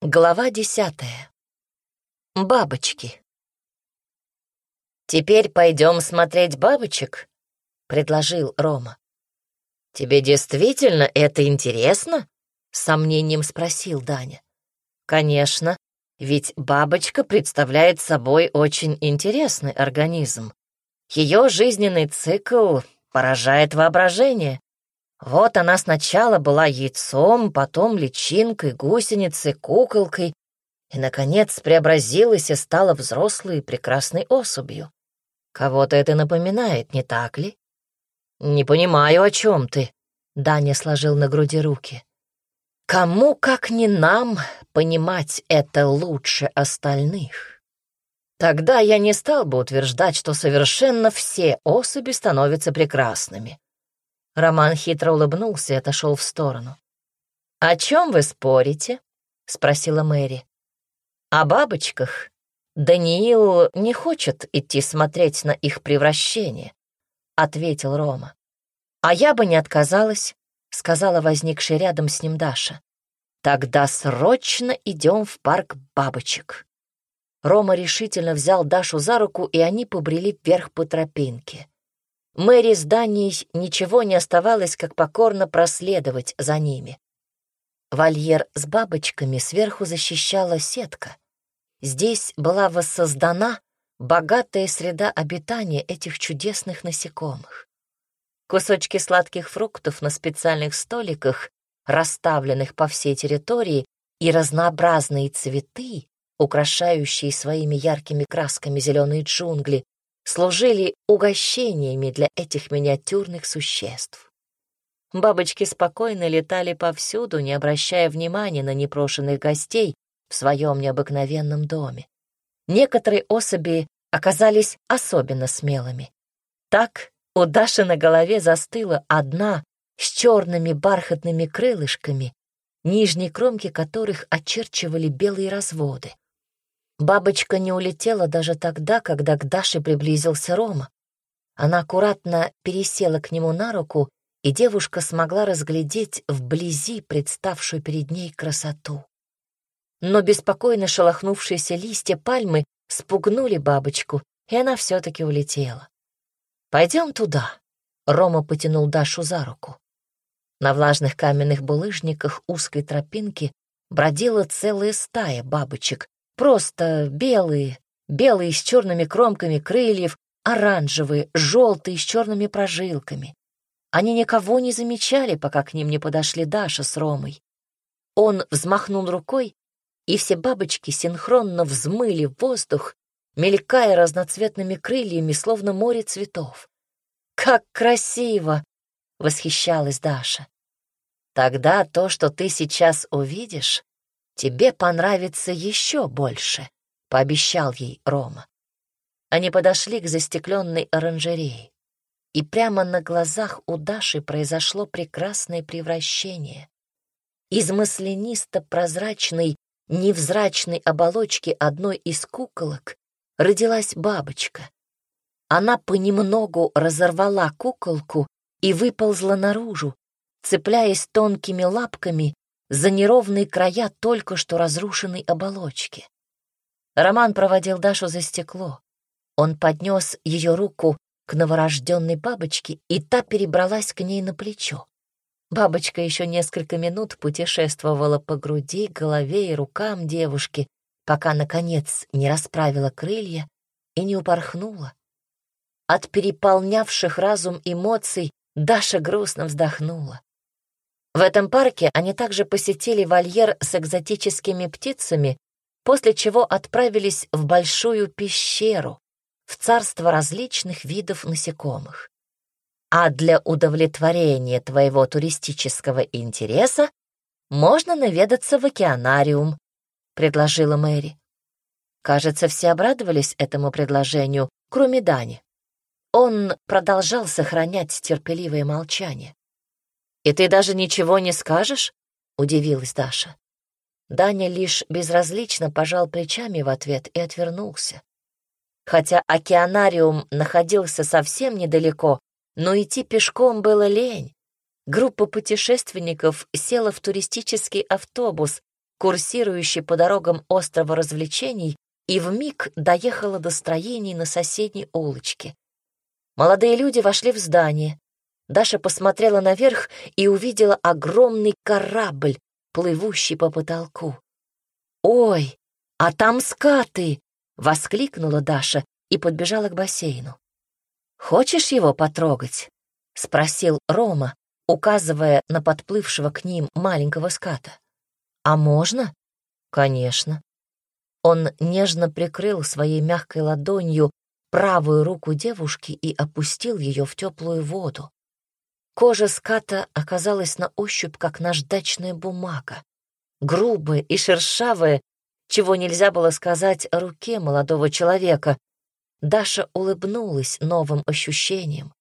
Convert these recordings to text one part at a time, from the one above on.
Глава десятая. Бабочки. «Теперь пойдем смотреть бабочек», — предложил Рома. «Тебе действительно это интересно?» — сомнением спросил Даня. «Конечно, ведь бабочка представляет собой очень интересный организм. Ее жизненный цикл поражает воображение. Вот она сначала была яйцом, потом личинкой, гусеницей, куколкой и, наконец, преобразилась и стала взрослой и прекрасной особью. Кого-то это напоминает, не так ли? «Не понимаю, о чем ты», — Даня сложил на груди руки. «Кому, как не нам, понимать это лучше остальных?» Тогда я не стал бы утверждать, что совершенно все особи становятся прекрасными. Роман хитро улыбнулся и отошел в сторону. «О чем вы спорите?» — спросила Мэри. «О бабочках. Даниил не хочет идти смотреть на их превращение», — ответил Рома. «А я бы не отказалась», — сказала возникшая рядом с ним Даша. «Тогда срочно идем в парк бабочек». Рома решительно взял Дашу за руку, и они побрели вверх по тропинке. Мэри с Данией ничего не оставалось, как покорно проследовать за ними. Вольер с бабочками сверху защищала сетка. Здесь была воссоздана богатая среда обитания этих чудесных насекомых. Кусочки сладких фруктов на специальных столиках, расставленных по всей территории, и разнообразные цветы, украшающие своими яркими красками зеленые джунгли, служили угощениями для этих миниатюрных существ. Бабочки спокойно летали повсюду, не обращая внимания на непрошенных гостей в своем необыкновенном доме. Некоторые особи оказались особенно смелыми. Так у Даши на голове застыла одна с черными бархатными крылышками, нижние кромки которых очерчивали белые разводы. Бабочка не улетела даже тогда, когда к Даше приблизился Рома. Она аккуратно пересела к нему на руку, и девушка смогла разглядеть вблизи представшую перед ней красоту. Но беспокойно шелохнувшиеся листья пальмы спугнули бабочку, и она все-таки улетела. «Пойдем туда», — Рома потянул Дашу за руку. На влажных каменных булыжниках узкой тропинки бродила целая стая бабочек, Просто белые, белые с черными кромками крыльев, оранжевые, желтые с черными прожилками. Они никого не замечали, пока к ним не подошли Даша с Ромой. Он взмахнул рукой, и все бабочки синхронно взмыли в воздух, мелькая разноцветными крыльями, словно море цветов. «Как красиво!» — восхищалась Даша. «Тогда то, что ты сейчас увидишь, тебе понравится еще больше», — пообещал ей Рома. Они подошли к застекленной оранжерее, и прямо на глазах у Даши произошло прекрасное превращение. Из маслянисто-прозрачной, невзрачной оболочки одной из куколок родилась бабочка. Она понемногу разорвала куколку и выползла наружу, цепляясь тонкими лапками за неровные края только что разрушенной оболочки. Роман проводил Дашу за стекло. Он поднес ее руку к новорожденной бабочке, и та перебралась к ней на плечо. Бабочка еще несколько минут путешествовала по груди, голове и рукам девушки, пока, наконец, не расправила крылья и не упорхнула. От переполнявших разум эмоций Даша грустно вздохнула. В этом парке они также посетили вольер с экзотическими птицами, после чего отправились в большую пещеру, в царство различных видов насекомых. А для удовлетворения твоего туристического интереса можно наведаться в океанариум, предложила Мэри. Кажется, все обрадовались этому предложению, кроме Дани. Он продолжал сохранять терпеливое молчание. «И ты даже ничего не скажешь?» — удивилась Даша. Даня лишь безразлично пожал плечами в ответ и отвернулся. Хотя океанариум находился совсем недалеко, но идти пешком было лень. Группа путешественников села в туристический автобус, курсирующей по дорогам острова развлечений, и вмиг доехала до строений на соседней улочке. Молодые люди вошли в здание. Даша посмотрела наверх и увидела огромный корабль, плывущий по потолку. «Ой, а там скаты!» — воскликнула Даша и подбежала к бассейну. «Хочешь его потрогать?» — спросил Рома, указывая на подплывшего к ним маленького ската. «А можно?» «Конечно». Он нежно прикрыл своей мягкой ладонью правую руку девушки и опустил ее в теплую воду. Кожа ската оказалась на ощупь, как наждачная бумага, грубая и шершавая, чего нельзя было сказать о руке молодого человека. Даша улыбнулась новым ощущением.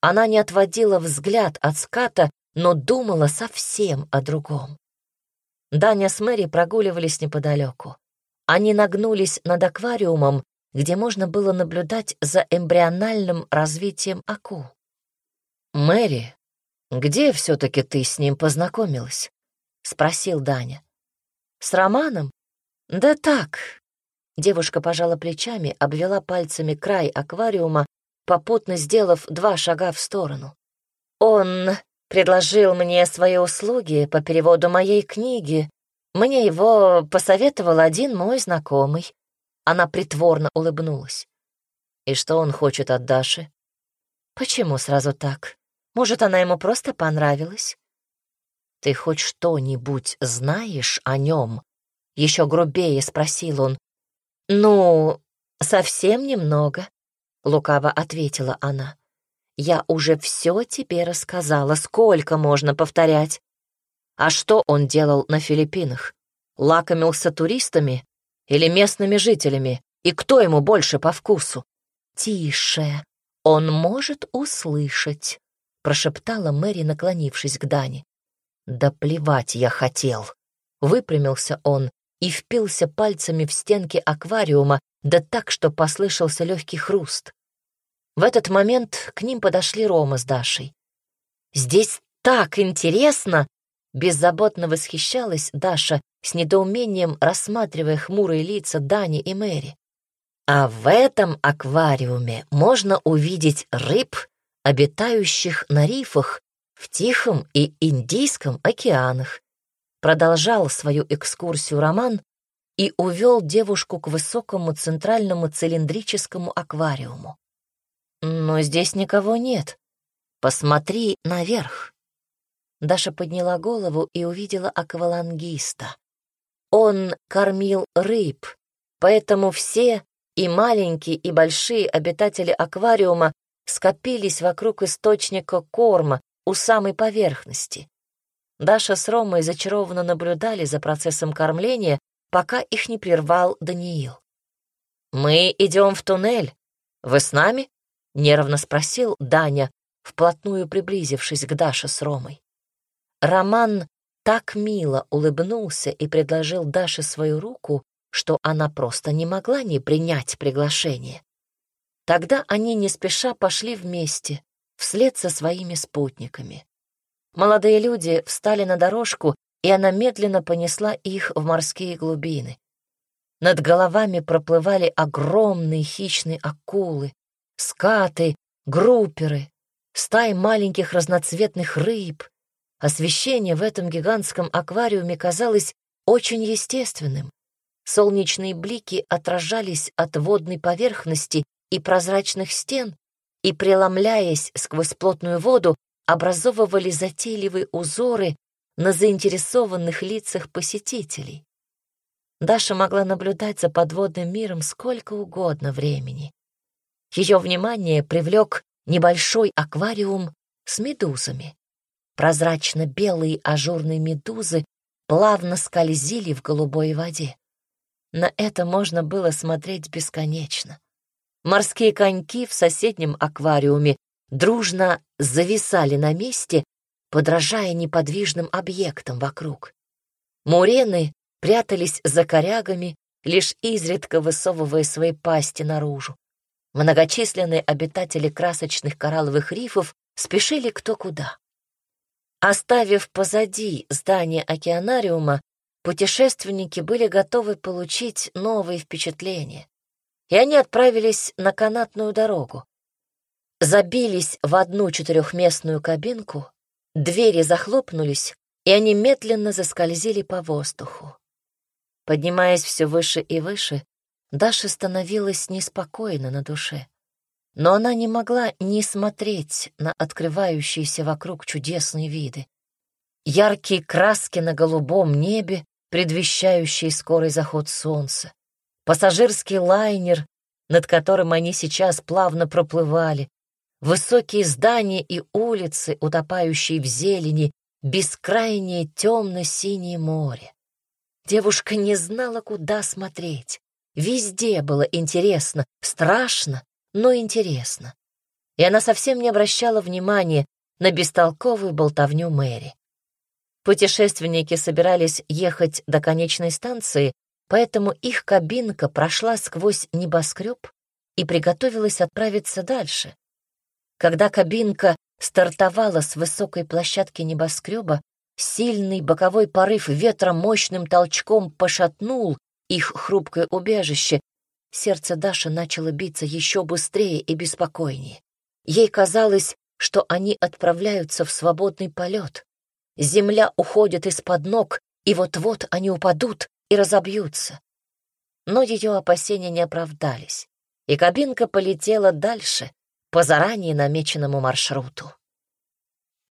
Она не отводила взгляд от ската, но думала совсем о другом. Даня с Мэри прогуливались неподалеку. Они нагнулись над аквариумом, где можно было наблюдать за эмбриональным развитием акул. «Мэри, где все-таки ты с ним познакомилась?» — спросил Даня. «С Романом? Да так». Девушка пожала плечами, обвела пальцами край аквариума, попутно сделав два шага в сторону. «Он предложил мне свои услуги по переводу моей книги. Мне его посоветовал один мой знакомый. Она притворно улыбнулась. «И что он хочет от Даши?» «Почему сразу так? Может, она ему просто понравилась?» «Ты хоть что-нибудь знаешь о нем?» Еще грубее спросил он. «Ну, совсем немного», — лукаво ответила она. «Я уже все тебе рассказала, сколько можно повторять. А что он делал на Филиппинах? Лакомился туристами или местными жителями, и кто ему больше по вкусу? «Тише, он может услышать», — прошептала Мэри, наклонившись к Дане. «Да плевать я хотел!» Выпрямился он и впился пальцами в стенки аквариума, да так, что послышался легкий хруст. В этот момент к ним подошли Рома с Дашей. «Здесь так интересно!» Беззаботно восхищалась Даша, с недоумением рассматривая хмурые лица Дани и Мэри. А в этом аквариуме можно увидеть рыб, обитающих на рифах в Тихом и Индийском океанах. Продолжал свою экскурсию Роман и увел девушку к высокому центральному цилиндрическому аквариуму. Но здесь никого нет. Посмотри наверх. Даша подняла голову и увидела аквалангиста. Он кормил рыб, поэтому все, и маленькие, и большие обитатели аквариума скопились вокруг источника корма у самой поверхности. Даша с Ромой зачарованно наблюдали за процессом кормления, пока их не прервал Даниил. «Мы идем в туннель. Вы с нами?» — нервно спросил Даня, вплотную приблизившись к Даше с Ромой. Роман так мило улыбнулся и предложил Даше свою руку, что она просто не могла не принять приглашение. Тогда они не спеша пошли вместе, вслед со своими спутниками. Молодые люди встали на дорожку, и она медленно понесла их в морские глубины. Над головами проплывали огромные хищные акулы, скаты, групперы, стаи маленьких разноцветных рыб, Освещение в этом гигантском аквариуме казалось очень естественным. Солнечные блики отражались от водной поверхности и прозрачных стен и, преломляясь сквозь плотную воду, образовывали затейливые узоры на заинтересованных лицах посетителей. Даша могла наблюдать за подводным миром сколько угодно времени. Ее внимание привлек небольшой аквариум с медузами. Прозрачно-белые ажурные медузы плавно скользили в голубой воде. На это можно было смотреть бесконечно. Морские коньки в соседнем аквариуме дружно зависали на месте, подражая неподвижным объектам вокруг. Мурены прятались за корягами, лишь изредка высовывая свои пасти наружу. Многочисленные обитатели красочных коралловых рифов спешили кто куда. Оставив позади здание океанариума, путешественники были готовы получить новые впечатления, и они отправились на канатную дорогу. Забились в одну четырехместную кабинку, двери захлопнулись, и они медленно заскользили по воздуху. Поднимаясь все выше и выше, Даша становилась неспокойно на душе. Но она не могла не смотреть на открывающиеся вокруг чудесные виды. Яркие краски на голубом небе, предвещающие скорый заход солнца. Пассажирский лайнер, над которым они сейчас плавно проплывали. Высокие здания и улицы, утопающие в зелени, бескрайнее темно-синее море. Девушка не знала, куда смотреть. Везде было интересно, страшно, но интересно. И она совсем не обращала внимания на бестолковую болтовню Мэри. Путешественники собирались ехать до конечной станции, поэтому их кабинка прошла сквозь небоскреб и приготовилась отправиться дальше. Когда кабинка стартовала с высокой площадки небоскреба, сильный боковой порыв ветра мощным толчком пошатнул их хрупкое убежище, сердце Даши начало биться еще быстрее и беспокойнее. Ей казалось, что они отправляются в свободный полет. Земля уходит из-под ног, и вот-вот они упадут и разобьются. Но ее опасения не оправдались, и кабинка полетела дальше, по заранее намеченному маршруту.